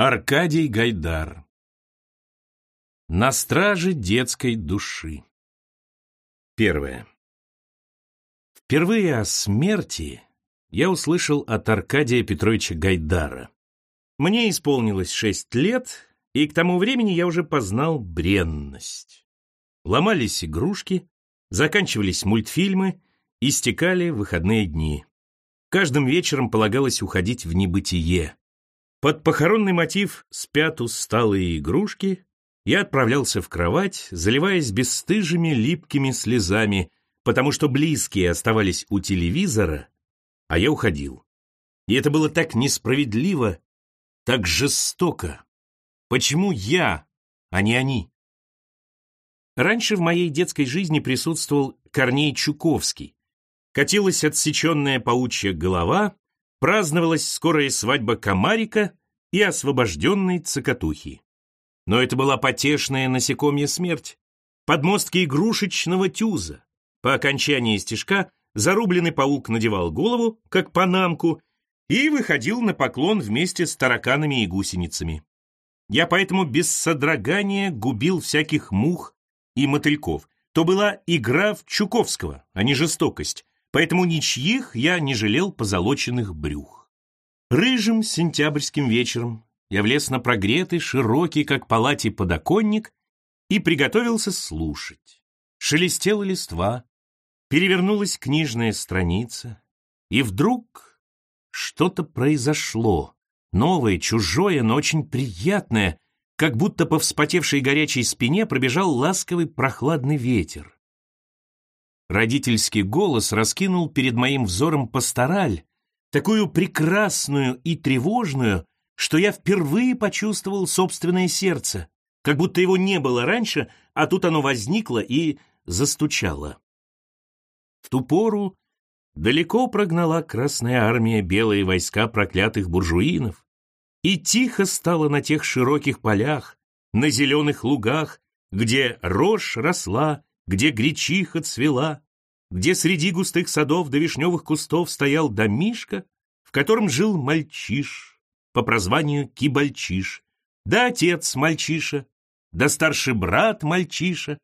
Аркадий Гайдар На страже детской души Первое. Впервые о смерти я услышал от Аркадия Петровича Гайдара. Мне исполнилось шесть лет, и к тому времени я уже познал бренность. Ломались игрушки, заканчивались мультфильмы, истекали выходные дни. Каждым вечером полагалось уходить в небытие. Под похоронный мотив «Спят усталые игрушки» я отправлялся в кровать, заливаясь бесстыжими липкими слезами, потому что близкие оставались у телевизора, а я уходил. И это было так несправедливо, так жестоко. Почему я, а не они? Раньше в моей детской жизни присутствовал Корней Чуковский. Катилась отсеченная паучья голова, праздновалась скорая свадьба комарика и освобожденной цокотухи. Но это была потешная насекомья смерть, подмостки игрушечного тюза. По окончании стежка зарубленный паук надевал голову, как панамку, и выходил на поклон вместе с тараканами и гусеницами. Я поэтому без содрогания губил всяких мух и мотыльков. То была игра в Чуковского, а не жестокость, поэтому ничьих я не жалел позолоченных брюх. Рыжим сентябрьским вечером я влез на прогретый, широкий, как палате, подоконник и приготовился слушать. Шелестела листва, перевернулась книжная страница, и вдруг что-то произошло, новое, чужое, но очень приятное, как будто по вспотевшей горячей спине пробежал ласковый прохладный ветер. Родительский голос раскинул перед моим взором пастораль, такую прекрасную и тревожную, что я впервые почувствовал собственное сердце, как будто его не было раньше, а тут оно возникло и застучало. В ту пору далеко прогнала Красная Армия белые войска проклятых буржуинов, и тихо стало на тех широких полях, на зеленых лугах, где рожь росла, где гречиха цвела, где среди густых садов до вишневых кустов стоял домишка, в котором жил мальчиш по прозванию Кибальчиш, да отец мальчиша, да старший брат мальчиша,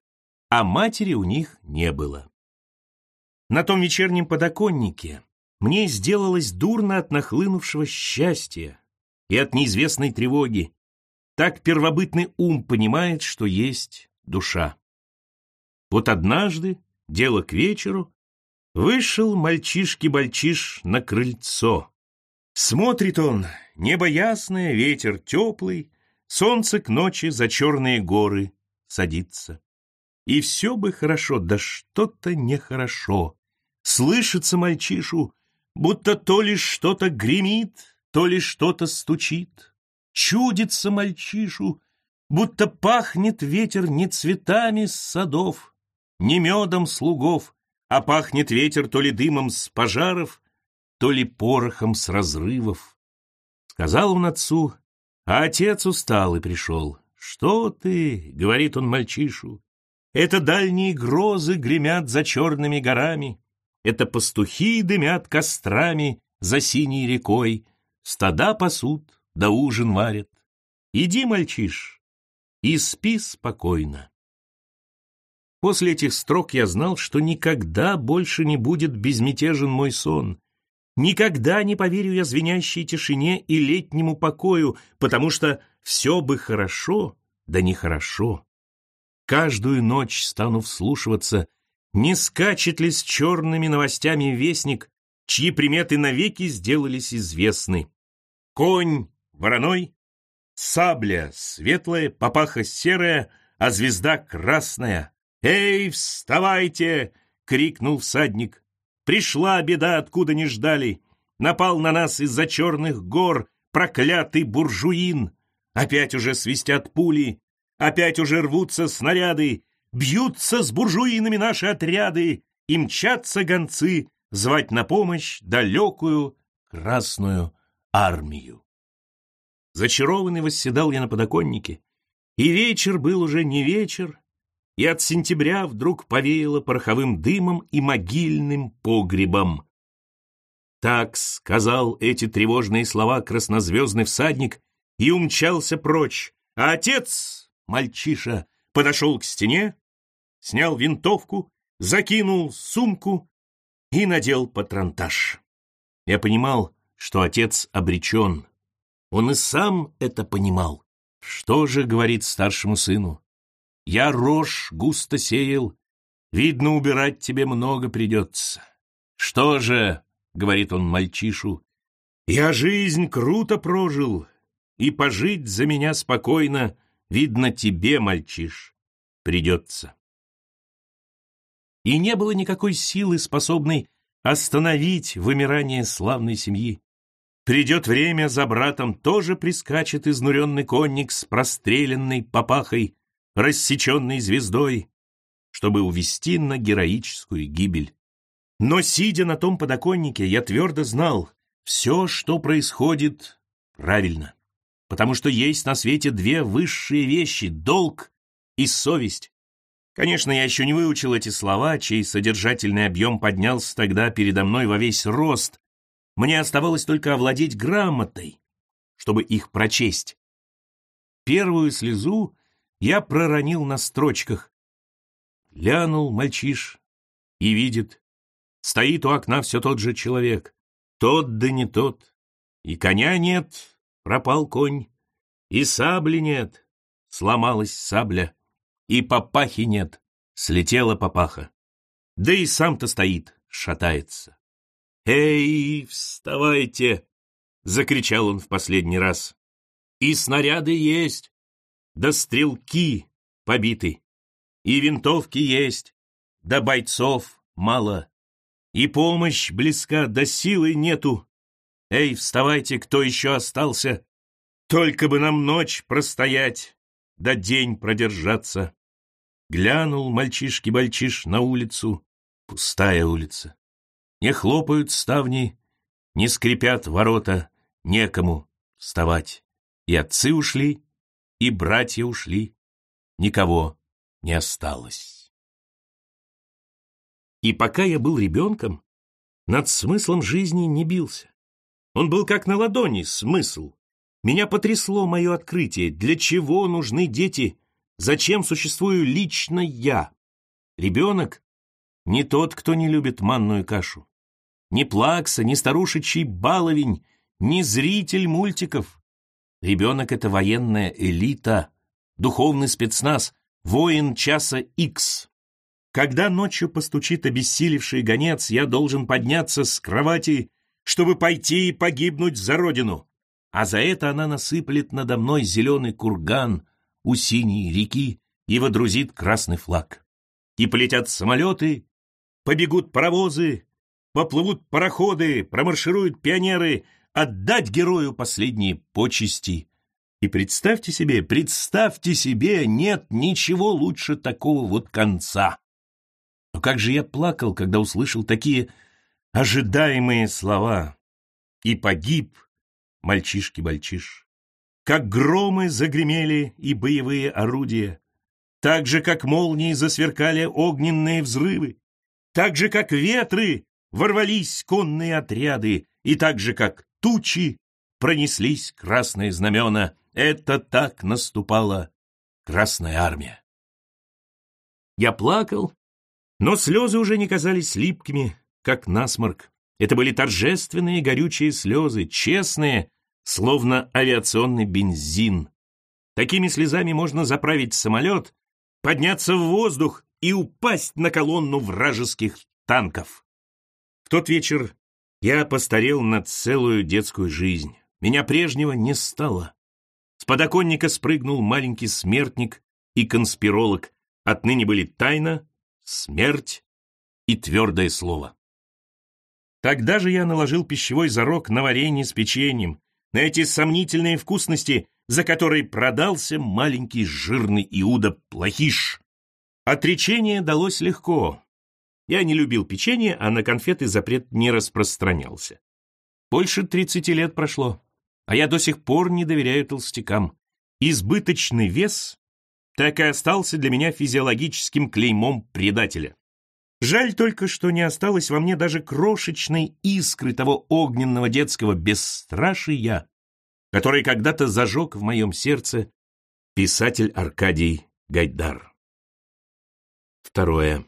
а матери у них не было. На том вечернем подоконнике мне сделалось дурно от нахлынувшего счастья и от неизвестной тревоги. Так первобытный ум понимает, что есть душа. Вот однажды, дело к вечеру, вышел мальчишки-бальчиш на крыльцо. Смотрит он, небо ясное, ветер теплый, солнце к ночи за черные горы садится. И все бы хорошо, да что-то нехорошо. Слышится мальчишу, будто то ли что-то гремит, то ли что-то стучит. Чудится мальчишу, будто пахнет ветер не цветами с садов, не медом слугов, а пахнет ветер то ли дымом с пожаров, то ли порохом с разрывов. Сказал он отцу, а отец устал и пришел. «Что ты?» — говорит он мальчишу. «Это дальние грозы гремят за черными горами, это пастухи дымят кострами за синей рекой, стада пасут, да ужин варят. Иди, мальчиш, и спи спокойно». После этих строк я знал, что никогда больше не будет безмятежен мой сон. Никогда не поверю я звенящей тишине и летнему покою, потому что все бы хорошо, да нехорошо. Каждую ночь стану вслушиваться, не скачет ли с черными новостями вестник, чьи приметы навеки сделались известны. Конь вороной, сабля светлая, папаха серая, а звезда красная — «Эй, вставайте!» — крикнул всадник. «Пришла беда, откуда не ждали. Напал на нас из-за черных гор проклятый буржуин. Опять уже свистят пули, опять уже рвутся снаряды, бьются с буржуинами наши отряды, и мчатся гонцы звать на помощь далекую Красную Армию. Зачарованный восседал я на подоконнике, и вечер был уже не вечер, и от сентября вдруг повеяло пороховым дымом и могильным погребом. Так сказал эти тревожные слова краснозвездный всадник, и умчался прочь, а отец, мальчиша, подошел к стене, снял винтовку, закинул сумку и надел патронтаж. Я понимал, что отец обречен. Он и сам это понимал. Что же, говорит старшему сыну, я рожь густо сеял, видно, убирать тебе много придется. Что же, говорит он мальчишу, я жизнь круто прожил, и пожить за меня спокойно, видно, тебе, мальчиш, придется. И не было никакой силы, способной остановить вымирание славной семьи. Придет время, за братом тоже прискачет изнуренный конник с простреленной папахой, рассеченной звездой, чтобы увести на героическую гибель. Но, сидя на том подоконнике, я твердо знал, все, что происходит, правильно. Потому что есть на свете две высшие вещи — долг и совесть. Конечно, я еще не выучил эти слова, чей содержательный объем поднялся тогда передо мной во весь рост. Мне оставалось только овладеть грамотой, чтобы их прочесть. Первую слезу я проронил на строчках. Глянул мальчиш и видит, стоит у окна все тот же человек. Тот да не тот. И коня нет, пропал конь. И сабли нет, сломалась сабля и папахи нет, слетела папаха. Да и сам-то стоит, шатается. «Эй, вставайте!» — закричал он в последний раз. «И снаряды есть, да стрелки побиты, и винтовки есть, да бойцов мало, и помощь близка, да силы нету. Эй, вставайте, кто еще остался, только бы нам ночь простоять, да день продержаться. Глянул мальчишки-бальчиш на улицу, пустая улица. Не хлопают ставни, не скрипят ворота, некому вставать. И отцы ушли, и братья ушли, никого не осталось. И пока я был ребенком, над смыслом жизни не бился. Он был как на ладони, смысл. Меня потрясло мое открытие, для чего нужны дети, зачем существую лично я. Ребенок не тот, кто не любит манную кашу. Не плакса, не старушечий баловень, не зритель мультиков. Ребенок — это военная элита, духовный спецназ, воин часа Икс. Когда ночью постучит обессилевший гонец, я должен подняться с кровати, чтобы пойти и погибнуть за родину а за это она насыплет надо мной зеленый курган у синей реки и водрузит красный флаг. И полетят самолеты, побегут паровозы, поплывут пароходы, промаршируют пионеры, отдать герою последние почести. И представьте себе, представьте себе, нет ничего лучше такого вот конца. Но как же я плакал, когда услышал такие ожидаемые слова. И погиб, мальчишки-бальчиш. Как громы загремели и боевые орудия, так же, как молнии засверкали огненные взрывы, так же, как ветры ворвались конные отряды, и так же, как тучи пронеслись красные знамена. Это так наступала Красная Армия. Я плакал, но слезы уже не казались липкими, как насморк. Это были торжественные горючие слезы, честные, словно авиационный бензин. Такими слезами можно заправить самолет, подняться в воздух и упасть на колонну вражеских танков. В тот вечер я постарел на целую детскую жизнь. Меня прежнего не стало. С подоконника спрыгнул маленький смертник и конспиролог. Отныне были тайна, смерть и твердое слово. Тогда же я наложил пищевой зарок на варенье с печеньем, на эти сомнительные вкусности, за которые продался маленький жирный Иуда Плохиш. Отречение далось легко. Я не любил печенье, а на конфеты запрет не распространялся. Больше тридцати лет прошло, а я до сих пор не доверяю толстякам. Избыточный вес так и остался для меня физиологическим клеймом предателя. Жаль только, что не осталось во мне даже крошечной искры того огненного детского бесстрашия, который когда-то зажег в моем сердце писатель Аркадий Гайдар. Второе.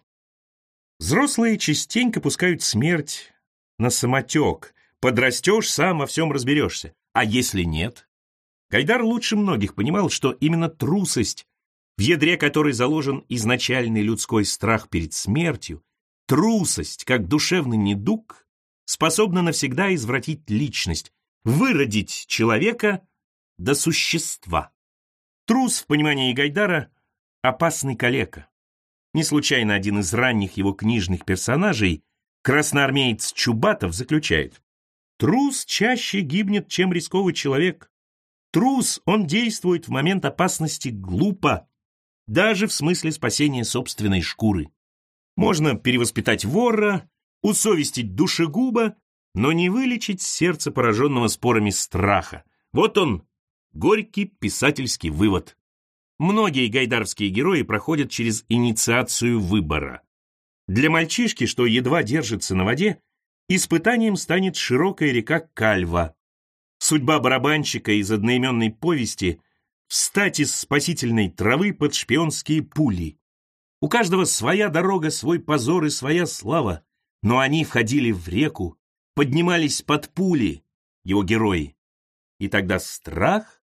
Взрослые частенько пускают смерть на самотек. Подрастешь, сам во всем разберешься. А если нет? Гайдар лучше многих понимал, что именно трусость, в ядре которой заложен изначальный людской страх перед смертью, трусость, как душевный недуг, способна навсегда извратить личность, выродить человека до существа. Трус, в понимании Гайдара, опасный калека. Не случайно один из ранних его книжных персонажей, красноармеец Чубатов, заключает «Трус чаще гибнет, чем рисковый человек. Трус, он действует в момент опасности глупо, даже в смысле спасения собственной шкуры. Можно перевоспитать вора, усовестить душегуба, но не вылечить сердце, пораженного спорами страха. Вот он, Горький писательский вывод. Многие гайдарские герои проходят через инициацию выбора. Для мальчишки, что едва держится на воде, испытанием станет широкая река Кальва. Судьба барабанщика из одноименной повести — встать из спасительной травы под шпионские пули. У каждого своя дорога, свой позор и своя слава, но они входили в реку, поднимались под пули, его герои. И тогда страх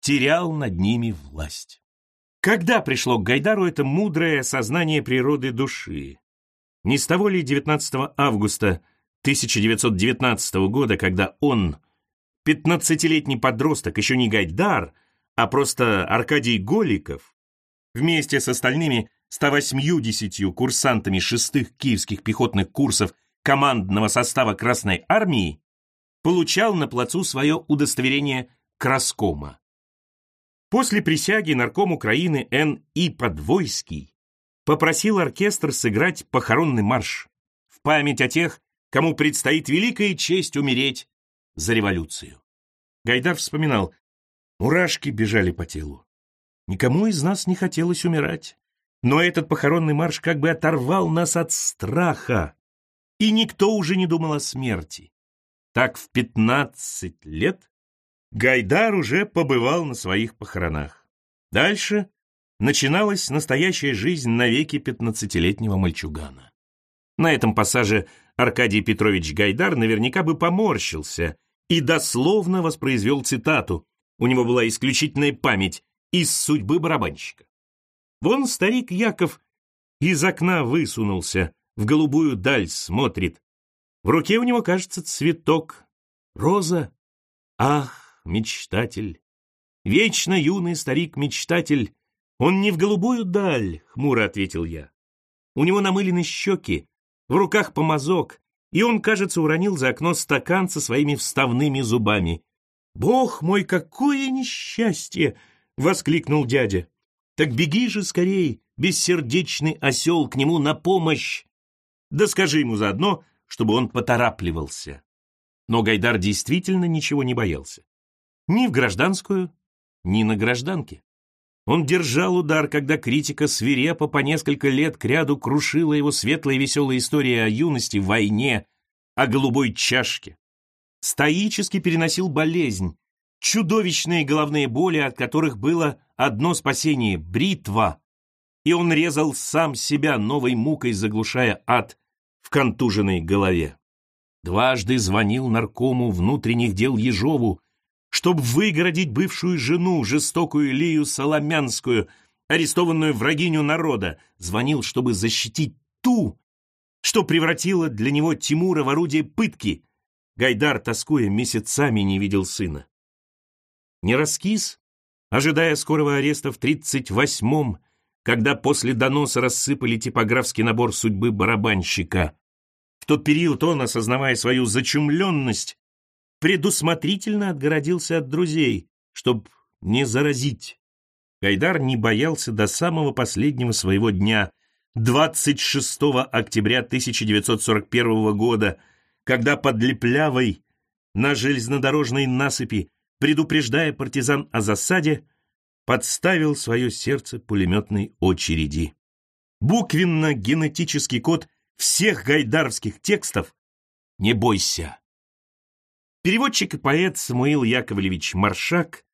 терял над ними власть. Когда пришло к Гайдару это мудрое сознание природы души? Не с того ли 19 августа 1919 года, когда он, 15-летний подросток, еще не Гайдар, а просто Аркадий Голиков, вместе с остальными 180 курсантами шестых киевских пехотных курсов командного состава Красной Армии, получал на плацу свое удостоверение Краскома. После присяги нарком Украины Н. И. Подвойский попросил оркестр сыграть похоронный марш в память о тех, кому предстоит великая честь умереть за революцию. Гайдар вспоминал, мурашки бежали по телу. Никому из нас не хотелось умирать, но этот похоронный марш как бы оторвал нас от страха, и никто уже не думал о смерти. Так в пятнадцать лет Гайдар уже побывал на своих похоронах. Дальше начиналась настоящая жизнь навеки пятнадцатилетнего мальчугана. На этом пассаже Аркадий Петрович Гайдар наверняка бы поморщился и дословно воспроизвел цитату. У него была исключительная память из судьбы барабанщика. Вон старик Яков из окна высунулся, в голубую даль смотрит. В руке у него, кажется, цветок. Роза. Ах, мечтатель. Вечно юный старик-мечтатель. Он не в голубую даль, хмуро ответил я. У него намылены щеки, в руках помазок, и он, кажется, уронил за окно стакан со своими вставными зубами. «Бог мой, какое несчастье!» — воскликнул дядя. «Так беги же скорей, бессердечный осел, к нему на помощь!» Да скажи ему заодно, чтобы он поторапливался. Но Гайдар действительно ничего не боялся. Ни в гражданскую, ни на гражданке. Он держал удар, когда критика свирепо по несколько лет кряду крушила его светлая и веселая история о юности, войне, о голубой чашке. Стоически переносил болезнь, чудовищные головные боли, от которых было одно спасение — бритва. И он резал сам себя новой мукой, заглушая ад в контуженной голове. Дважды звонил наркому внутренних дел Ежову, чтобы выгородить бывшую жену, жестокую Лию Соломянскую, арестованную врагиню народа, звонил, чтобы защитить ту, что превратило для него Тимура в орудие пытки. Гайдар, тоскуя, месяцами не видел сына. Не раскис, ожидая скорого ареста в тридцать восьмом, когда после доноса рассыпали типографский набор судьбы барабанщика. В тот период он, осознавая свою зачумленность, предусмотрительно отгородился от друзей, чтоб не заразить. Гайдар не боялся до самого последнего своего дня, 26 октября 1941 года, когда под Леплявой на железнодорожной насыпи, предупреждая партизан о засаде, подставил свое сердце пулеметной очереди. Буквенно-генетический код всех гайдаровских текстов «Не бойся, Переводчик и поэт Самуил Яковлевич Маршак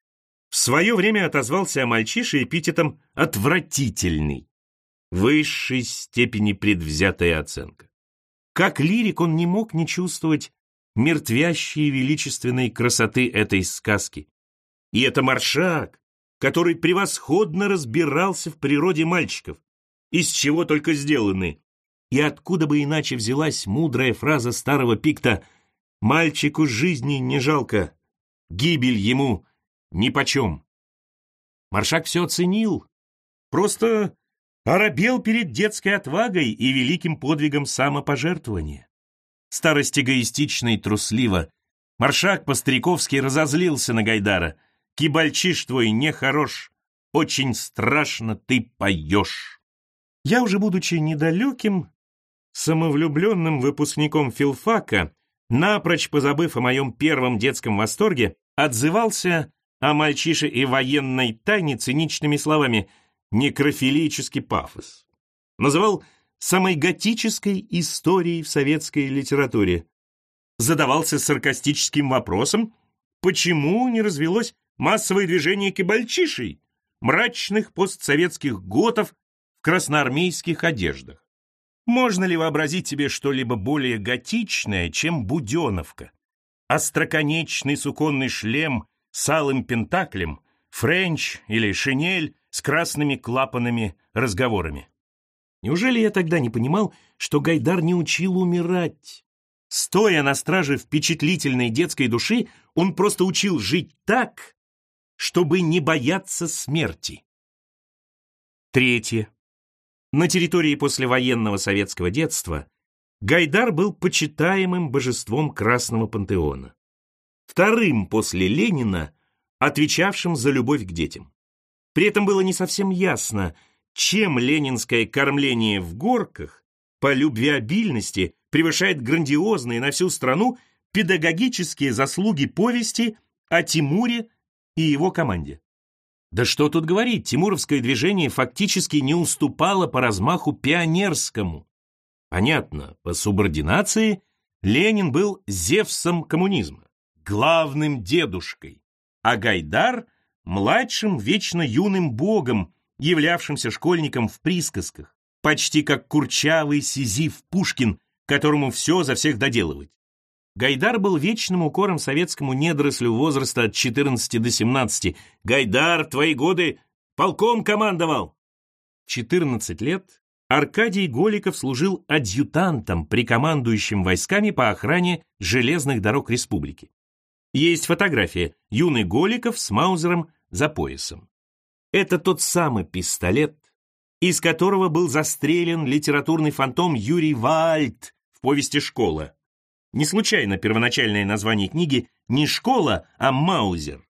в свое время отозвался о мальчише эпитетом «отвратительный». Высшей степени предвзятая оценка. Как лирик он не мог не чувствовать мертвящей величественной красоты этой сказки. И это Маршак, который превосходно разбирался в природе мальчиков, из чего только сделаны. И откуда бы иначе взялась мудрая фраза старого пикта «Мальчику жизни не жалко, гибель ему нипочем». Маршак все оценил, просто оробел перед детской отвагой и великим подвигом самопожертвования. Старость эгоистично и трусливо. Маршак по-стариковски разозлился на Гайдара. «Кибальчиш твой нехорош, очень страшно ты поешь». Я уже, будучи недалеким, самовлюбленным выпускником филфака, напрочь позабыв о моем первом детском восторге, отзывался о мальчише и военной тайне циничными словами «некрофилический пафос». Называл самой готической историей в советской литературе. Задавался саркастическим вопросом, почему не развелось массовое движение кибальчишей, мрачных постсоветских готов в красноармейских одеждах. Можно ли вообразить себе что-либо более готичное, чем Буденовка? Остроконечный суконный шлем с алым пентаклем, френч или шинель с красными клапанами разговорами. Неужели я тогда не понимал, что Гайдар не учил умирать? Стоя на страже впечатлительной детской души, он просто учил жить так, чтобы не бояться смерти. Третье. На территории послевоенного советского детства Гайдар был почитаемым божеством Красного пантеона. Вторым после Ленина, отвечавшим за любовь к детям. При этом было не совсем ясно, чем ленинское кормление в горках по любвеобильности превышает грандиозные на всю страну педагогические заслуги повести о Тимуре и его команде. Да что тут говорить, тимуровское движение фактически не уступало по размаху пионерскому. Понятно, по субординации Ленин был Зевсом коммунизма, главным дедушкой, а Гайдар – младшим вечно юным богом, являвшимся школьником в присказках, почти как курчавый Сизиф Пушкин, которому все за всех доделывать. Гайдар был вечным укором советскому недорослю возраста от 14 до 17. «Гайдар, твои годы полком командовал!» 14 лет Аркадий Голиков служил адъютантом при командующем войсками по охране железных дорог республики. Есть фотография. Юный Голиков с Маузером за поясом. Это тот самый пистолет, из которого был застрелен литературный фантом Юрий Вальд в повести «Школа». Не случайно первоначальное название книги не «Школа», а «Маузер».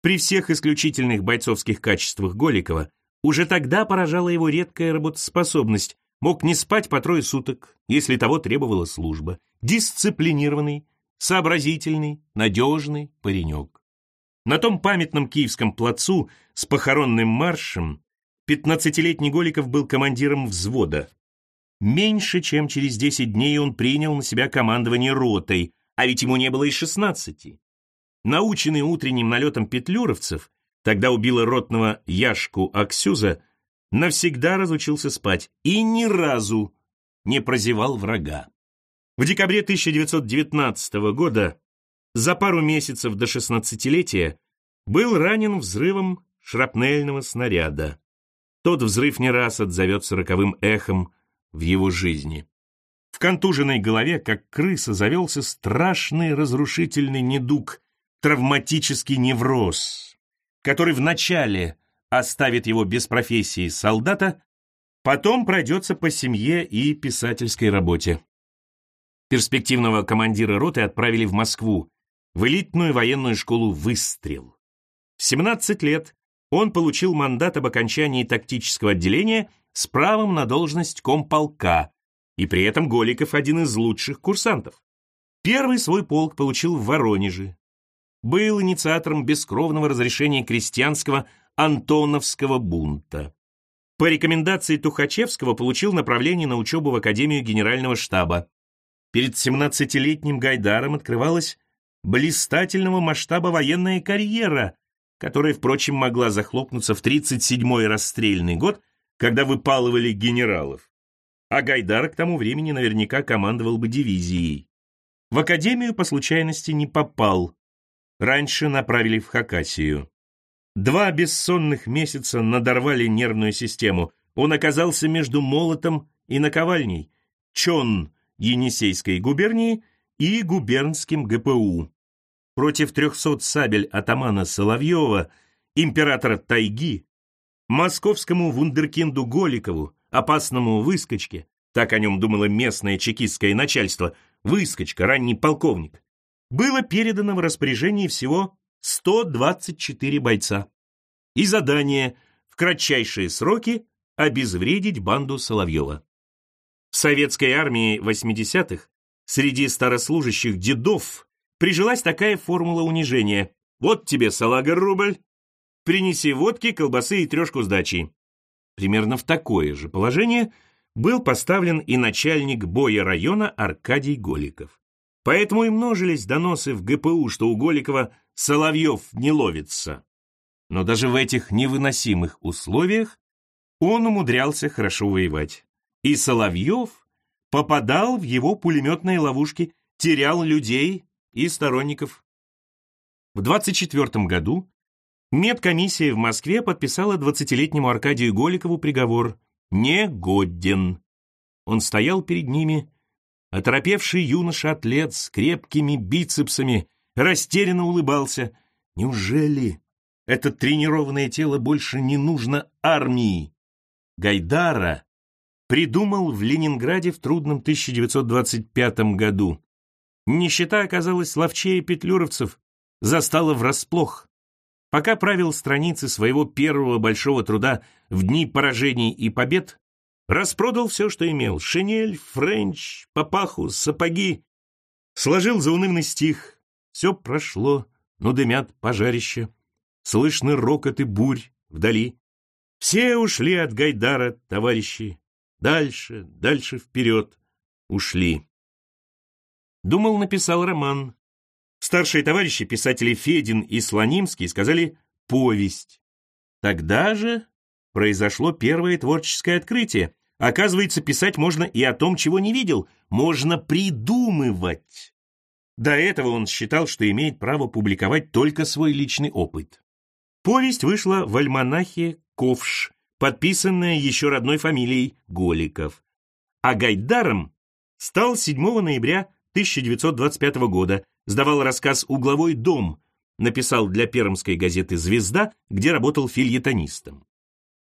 При всех исключительных бойцовских качествах Голикова уже тогда поражала его редкая работоспособность, мог не спать по трое суток, если того требовала служба, дисциплинированный, сообразительный, надежный паренек. На том памятном киевском плацу с похоронным маршем 15-летний Голиков был командиром взвода. Меньше чем через 10 дней он принял на себя командование ротой, а ведь ему не было и 16. Наученный утренним налетом петлюровцев, тогда убила ротного Яшку Аксюза, навсегда разучился спать и ни разу не прозевал врага. В декабре 1919 года, за пару месяцев до шестнадцатилетия, был ранен взрывом шрапнельного снаряда. Тот взрыв не раз отзовется роковым эхом в его жизни. В контуженной голове, как крыса, завелся страшный разрушительный недуг, травматический невроз, который вначале оставит его без профессии солдата, потом пройдется по семье и писательской работе. Перспективного командира роты отправили в Москву, в элитную военную школу «Выстрел». В 17 лет он получил мандат об окончании тактического отделения с правом на должность комполка, и при этом Голиков один из лучших курсантов. Первый свой полк получил в Воронеже. Был инициатором бескровного разрешения крестьянского Антоновского бунта. По рекомендации Тухачевского получил направление на учебу в Академию Генерального штаба. Перед 17-летним Гайдаром открывалась блистательного масштаба военная карьера, которая, впрочем, могла захлопнуться в 37-й расстрельный год, когда выпалывали генералов. А Гайдар к тому времени наверняка командовал бы дивизией. В академию по случайности не попал. Раньше направили в Хакасию. Два бессонных месяца надорвали нервную систему. Он оказался между молотом и наковальней. Чон Енисейской губернии и губернским ГПУ. Против трехсот сабель атамана Соловьева, императора Тайги, московскому вундеркинду Голикову, опасному выскочке, так о нем думало местное чекистское начальство, выскочка, ранний полковник, было передано в распоряжение всего 124 бойца. И задание в кратчайшие сроки обезвредить банду Соловьева. В советской армии 80-х среди старослужащих дедов прижилась такая формула унижения. Вот тебе салага рубль, принеси водки, колбасы и трешку сдачи. Примерно в такое же положение был поставлен и начальник боя района Аркадий Голиков. Поэтому и множились доносы в ГПУ, что у Голикова Соловьев не ловится. Но даже в этих невыносимых условиях он умудрялся хорошо воевать. И Соловьев попадал в его пулеметные ловушки, терял людей и сторонников. В 24 году медкомиссия в Москве подписала 20-летнему Аркадию Голикову приговор «негоден». Он стоял перед ними, оторопевший юноша-атлет с крепкими бицепсами, растерянно улыбался. Неужели это тренированное тело больше не нужно армии? Гайдара придумал в Ленинграде в трудном 1925 году. Нищета оказалась ловчее петлюровцев, застала врасплох. Пока правил страницы своего первого большого труда в дни поражений и побед, распродал все, что имел — шинель, френч, папаху, сапоги. Сложил заунывный стих. Все прошло, но дымят пожарища. Слышны рокоты бурь вдали. Все ушли от Гайдара, товарищи. Дальше, дальше вперед ушли. Думал, написал роман. Старшие товарищи, писатели Федин и Слонимский, сказали «повесть». Тогда же произошло первое творческое открытие. Оказывается, писать можно и о том, чего не видел. Можно придумывать. До этого он считал, что имеет право публиковать только свой личный опыт. Повесть вышла в альманахе «Ковш», подписанная еще родной фамилией Голиков. А Гайдаром стал 7 ноября 1925 года, сдавал рассказ «Угловой дом», написал для пермской газеты «Звезда», где работал фильетонистом.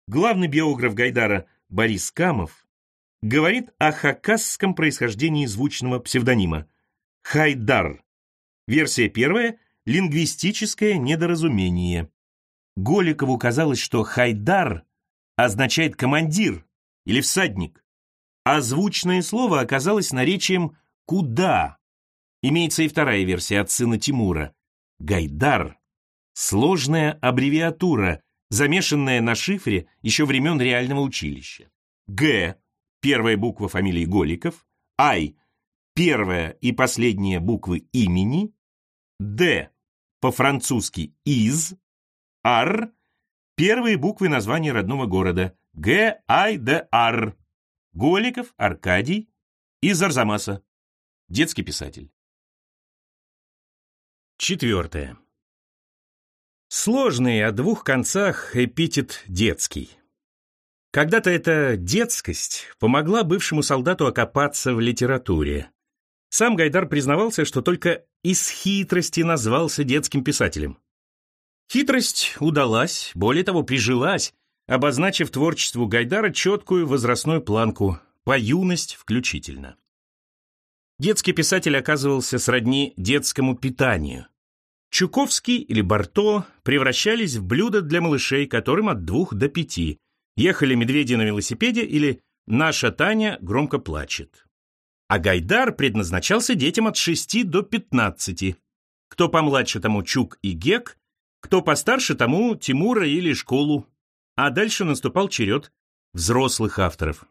Главный биограф Гайдара Борис Камов говорит о хакасском происхождении звучного псевдонима Хайдар. Версия первая – лингвистическое недоразумение. Голикову казалось, что Хайдар означает командир или всадник, а звучное слово оказалось наречием Куда? Имеется и вторая версия от сына Тимура. Гайдар. Сложная аббревиатура, замешанная на шифре еще времен реального училища. Г. Первая буква фамилии Голиков. Ай. Первая и последняя буквы имени. Д. По-французски из. Ар. Первые буквы названия родного города. Г. Ай. Д. Ар. Голиков Аркадий из Арзамаса. Детский писатель. Четвертое. Сложный о двух концах эпитет «детский». Когда-то эта детскость помогла бывшему солдату окопаться в литературе. Сам Гайдар признавался, что только из хитрости назвался детским писателем. Хитрость удалась, более того, прижилась, обозначив творчеству Гайдара четкую возрастную планку, по юность включительно. Детский писатель оказывался сродни детскому питанию. Чуковский или Барто превращались в блюда для малышей, которым от двух до пяти. Ехали медведи на велосипеде или «Наша Таня громко плачет». А Гайдар предназначался детям от шести до пятнадцати. Кто помладше тому Чук и Гек, кто постарше тому Тимура или школу. А дальше наступал черед взрослых авторов.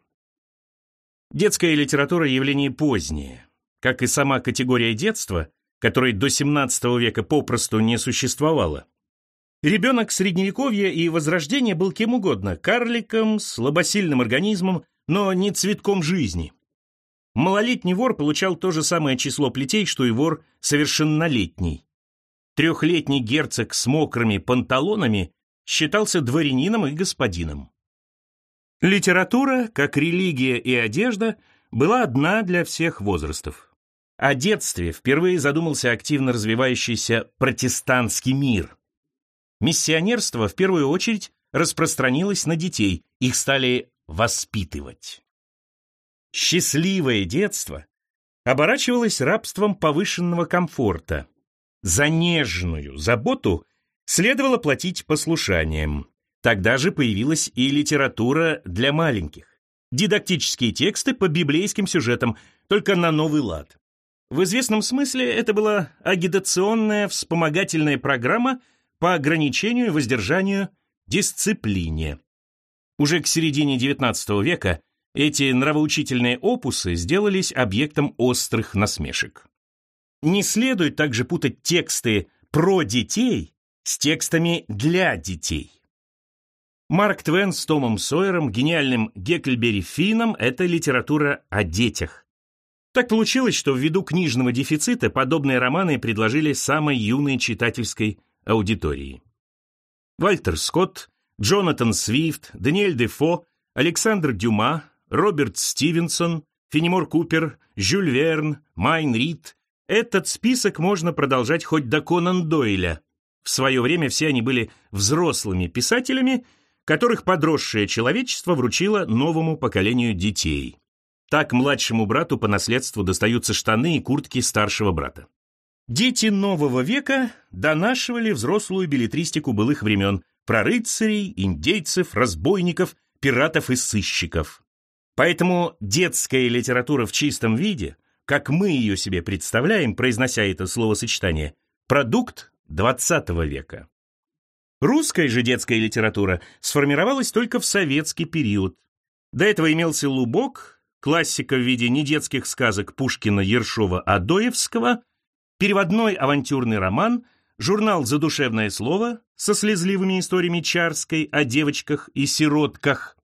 Детская литература – явление позднее как и сама категория детства, которой до XVII века попросту не существовало. Ребенок Средневековья и Возрождения был кем угодно – карликом, слабосильным организмом, но не цветком жизни. Малолетний вор получал то же самое число плетей, что и вор совершеннолетний. Трехлетний герцог с мокрыми панталонами считался дворянином и господином. Литература, как религия и одежда, была одна для всех возрастов. О детстве впервые задумался активно развивающийся протестантский мир – Миссионерство в первую очередь распространилось на детей, их стали воспитывать. Счастливое детство оборачивалось рабством повышенного комфорта. За нежную заботу следовало платить послушанием. Тогда же появилась и литература для маленьких. Дидактические тексты по библейским сюжетам, только на новый лад. В известном смысле это была агитационная вспомогательная программа – по ограничению воздержанию дисциплине. Уже к середине XIX века эти нравоучительные опусы сделались объектом острых насмешек. Не следует также путать тексты про детей с текстами для детей. Марк Твен с Томом Сойером, гениальным Гекльбери Финном – это литература о детях. Так получилось, что ввиду книжного дефицита подобные романы предложили самой юной читательской аудитории. Вальтер Скотт, Джонатан Свифт, Даниэль Дефо, Александр Дюма, Роберт Стивенсон, Фенемор Купер, Жюль Верн, Майн Рид. Этот список можно продолжать хоть до Конан Дойля. В свое время все они были взрослыми писателями, которых подросшее человечество вручило новому поколению детей. Так младшему брату по наследству достаются штаны и куртки старшего брата. Дети нового века донашивали взрослую билетристику былых времен про рыцарей, индейцев, разбойников, пиратов и сыщиков. Поэтому детская литература в чистом виде, как мы ее себе представляем, произнося это словосочетание, продукт XX века. Русская же детская литература сформировалась только в советский период. До этого имелся Лубок, классика в виде недетских сказок Пушкина, Ершова, Адоевского – переводной авантюрный роман, журнал «Задушевное слово» со слезливыми историями Чарской о девочках и сиротках.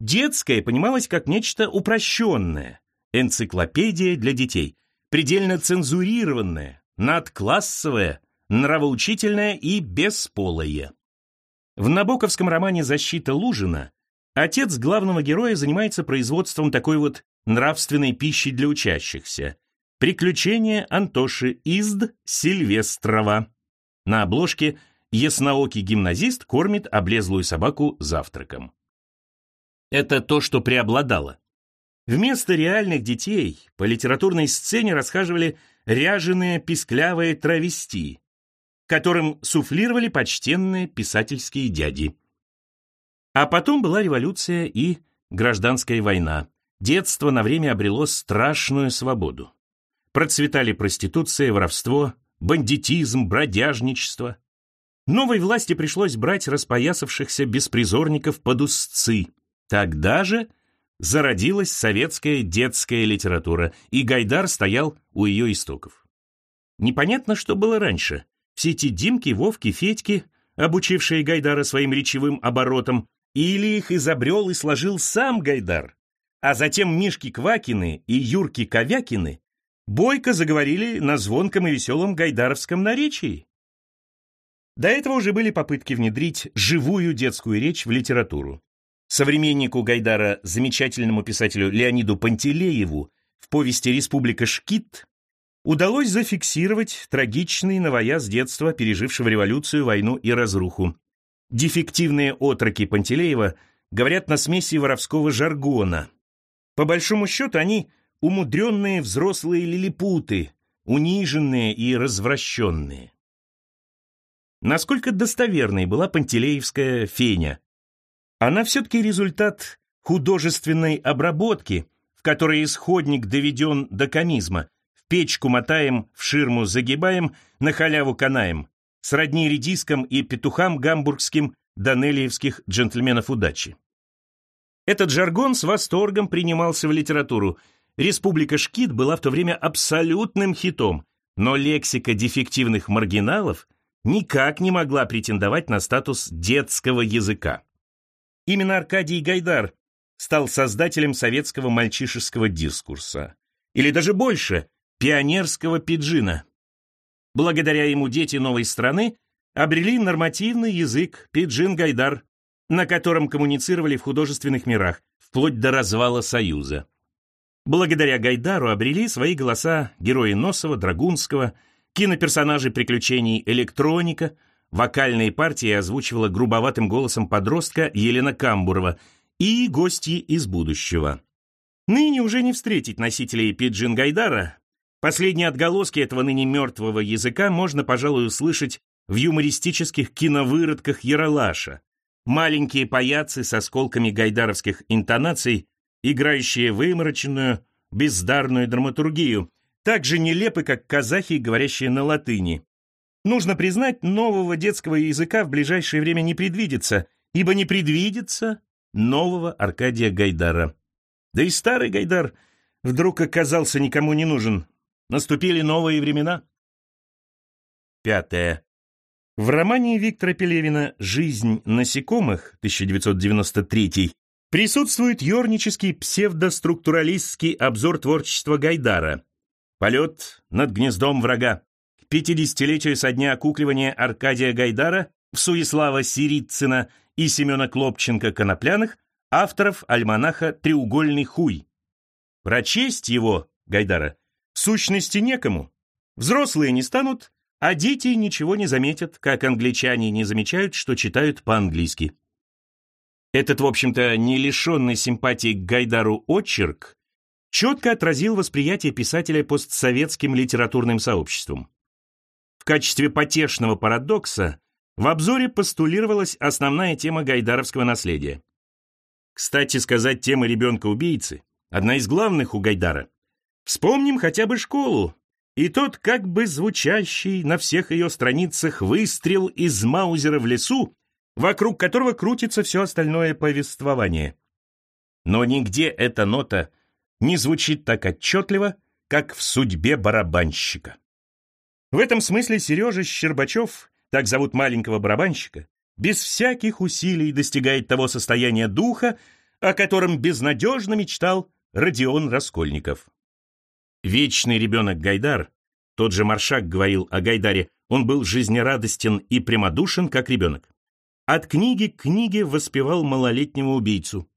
Детское понималось как нечто упрощенное, энциклопедия для детей, предельно цензурированное, надклассовое, нравоучительное и бесполое. В набоковском романе «Защита Лужина» отец главного героя занимается производством такой вот нравственной пищи для учащихся, Приключения Антоши Изд Сильвестрова. На обложке ясноокий гимназист кормит облезлую собаку завтраком. Это то, что преобладало. Вместо реальных детей по литературной сцене расхаживали ряженые писклявые травести, которым суфлировали почтенные писательские дяди. А потом была революция и гражданская война. Детство на время обрело страшную свободу. Процветали проституция, воровство, бандитизм, бродяжничество. Новой власти пришлось брать распоясавшихся беспризорников под узцы. Тогда же зародилась советская детская литература, и Гайдар стоял у ее истоков. Непонятно, что было раньше. Все эти Димки, Вовки, Федьки, обучившие Гайдара своим речевым оборотам, или их изобрел и сложил сам Гайдар, а затем Мишки Квакины и Юрки Ковякины бойко заговорили на звонком и веселом гайдаровском наречии. До этого уже были попытки внедрить живую детскую речь в литературу. Современнику Гайдара, замечательному писателю Леониду Пантелееву, в повести «Республика Шкит» удалось зафиксировать трагичный новояз детства, пережившего революцию, войну и разруху. Дефективные отроки Пантелеева говорят на смеси воровского жаргона. По большому счету они умудренные взрослые лилипуты, униженные и развращенные. Насколько достоверной была Пантелеевская феня? Она все-таки результат художественной обработки, в которой исходник доведен до комизма, в печку мотаем, в ширму загибаем, на халяву канаем, сродни редискам и петухам гамбургским данелиевских джентльменов удачи. Этот жаргон с восторгом принимался в литературу – Республика Шкит была в то время абсолютным хитом. но лексика дефективных маргиналов никак не могла претендовать на статус детского языка. Именно Аркадий Гайдар стал создателем советского мальчишеского дискурса. Или даже больше, пионерского пиджина. Благодаря ему дети новой страны обрели нормативный язык пиджин-гайдар, на котором коммуницировали в художественных мирах, вплоть до развала Союза. Благодаря Гайдару обрели свои голоса герои Носова, Драгунского, киноперсонажи приключений Электроника, вокальные партии озвучивала грубоватым голосом подростка Елена Камбурова и гости из будущего. Ныне уже не встретить носителей пиджин Гайдара. Последние отголоски этого ныне мертвого языка можно, пожалуй, услышать в юмористических киновыродках Яралаша. Маленькие паяцы с осколками гайдаровских интонаций играющие вымороченную, бездарную драматургию, так же нелепы, как казахи, говорящие на латыни. Нужно признать, нового детского языка в ближайшее время не предвидится, ибо не предвидится нового Аркадия Гайдара. Да и старый Гайдар вдруг оказался никому не нужен. Наступили новые времена. Пятое. В романе Виктора Пелевина «Жизнь насекомых» 1993 присутствует юрнический псевдоструктуралистский обзор творчества Гайдара «Полет над гнездом врага» к 50-летию со дня окукливания Аркадия Гайдара Суеслава Сирицына и Семена Клопченко-Конопляных, авторов альманаха «Треугольный хуй». Прочесть его, Гайдара, сущности некому. Взрослые не станут, а дети ничего не заметят, как англичане не замечают, что читают по-английски. Этот, в общем-то, не лишенный симпатии к Гайдару очерк четко отразил восприятие писателя постсоветским литературным сообществом. В качестве потешного парадокса в обзоре постулировалась основная тема гайдаровского наследия. Кстати сказать, тема ребенка-убийцы – одна из главных у Гайдара. Вспомним хотя бы школу, и тот как бы звучащий на всех ее страницах выстрел из Маузера в лесу вокруг которого крутится все остальное повествование. Но нигде эта нота не звучит так отчетливо, как в судьбе барабанщика. В этом смысле Сережа Щербачев, так зовут маленького барабанщика, без всяких усилий достигает того состояния духа, о котором безнадежно мечтал Родион Раскольников. Вечный ребенок Гайдар, тот же Маршак говорил о Гайдаре, он был жизнерадостен и прямодушен, как ребенок. От книги к книге воспевал малолетнего убийцу.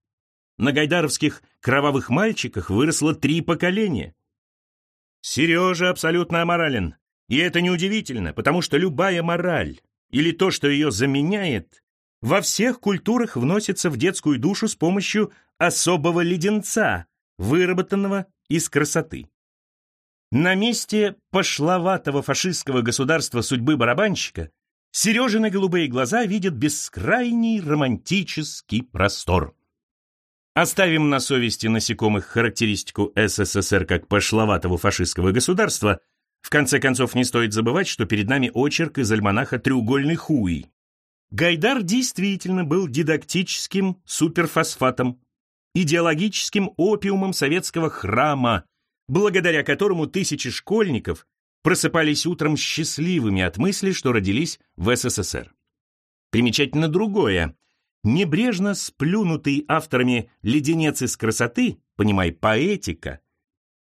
На гайдаровских кровавых мальчиках выросло три поколения. Сережа абсолютно аморален. И это неудивительно, потому что любая мораль или то, что ее заменяет, во всех культурах вносится в детскую душу с помощью особого леденца, выработанного из красоты. На месте пошловатого фашистского государства судьбы барабанщика Сережины голубые глаза видят бескрайний романтический простор. Оставим на совести насекомых характеристику СССР как пошловатого фашистского государства. В конце концов, не стоит забывать, что перед нами очерк из альманаха «Треугольный хуй». Гайдар действительно был дидактическим суперфосфатом, идеологическим опиумом советского храма, благодаря которому тысячи школьников просыпались утром счастливыми от мысли, что родились в СССР. Примечательно другое. Небрежно сплюнутый авторами леденец из красоты, понимай, поэтика,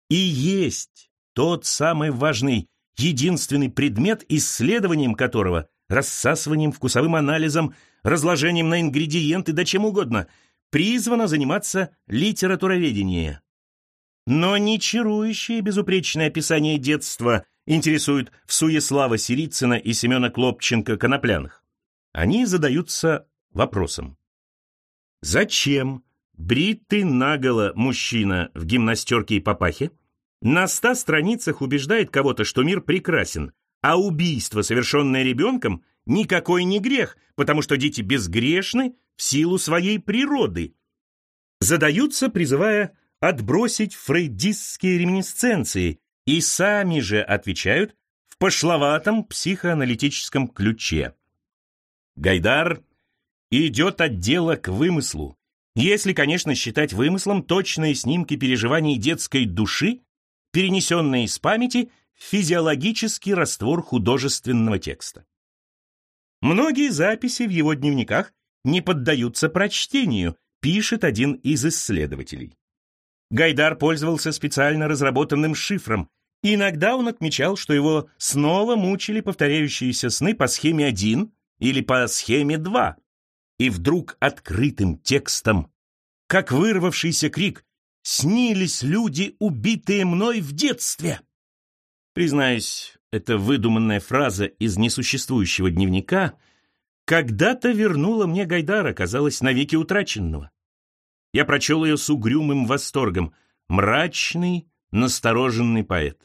и есть тот самый важный, единственный предмет, исследованием которого, рассасыванием, вкусовым анализом, разложением на ингредиенты, да чем угодно, призвано заниматься литературоведение. Но не чарующее безупречное описание детства – интересуют в Суеслава Сирицына и Семена Клопченко-Конопляных. Они задаются вопросом. Зачем бритый наголо мужчина в гимнастерке и папахе на ста страницах убеждает кого-то, что мир прекрасен, а убийство, совершенное ребенком, никакой не грех, потому что дети безгрешны в силу своей природы. Задаются, призывая отбросить фрейдистские реминисценции и сами же отвечают в пошловатом психоаналитическом ключе. Гайдар идет от дела к вымыслу, если, конечно, считать вымыслом точные снимки переживаний детской души, перенесенные из памяти физиологический раствор художественного текста. Многие записи в его дневниках не поддаются прочтению, пишет один из исследователей. Гайдар пользовался специально разработанным шифром. Иногда он отмечал, что его снова мучили повторяющиеся сны по схеме 1 или по схеме 2. И вдруг открытым текстом, как вырвавшийся крик, снились люди, убитые мной в детстве. Признаюсь, эта выдуманная фраза из несуществующего дневника когда-то вернула мне Гайдара, казалось, навеки утраченного. Я прочел ее с угрюмым восторгом. Мрачный, настороженный поэт.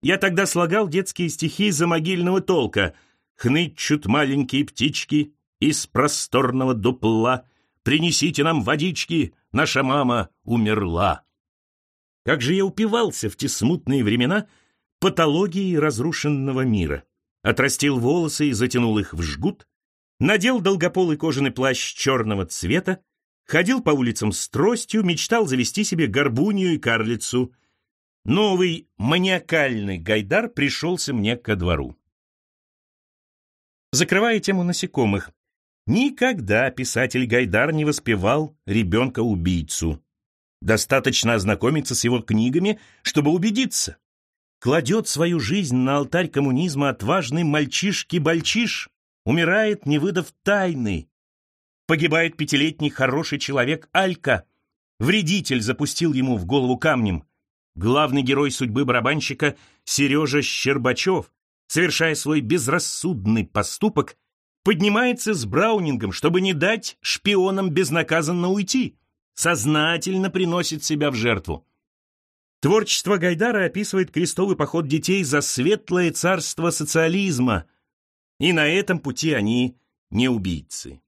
Я тогда слагал детские стихи за могильного толка. «Хнычут маленькие птички из просторного дупла. Принесите нам водички, наша мама умерла». Как же я упивался в те смутные времена патологией разрушенного мира. Отрастил волосы и затянул их в жгут, надел долгополый кожаный плащ черного цвета, ходил по улицам с тростью, мечтал завести себе горбунью и карлицу. Новый маниакальный гайдар пришелся мне ко двору. Закрывая тему насекомых, никогда писатель Гайдар не воспевал ребенка-убийцу. Достаточно ознакомиться с его книгами, чтобы убедиться. Кладет свою жизнь на алтарь коммунизма отважный мальчишки-бальчиш, умирает, не выдав тайны, Погибает пятилетний хороший человек Алька. Вредитель запустил ему в голову камнем. Главный герой судьбы барабанщика Сережа Щербачев, совершая свой безрассудный поступок, поднимается с Браунингом, чтобы не дать шпионам безнаказанно уйти, сознательно приносит себя в жертву. Творчество Гайдара описывает крестовый поход детей за светлое царство социализма, и на этом пути они не убийцы.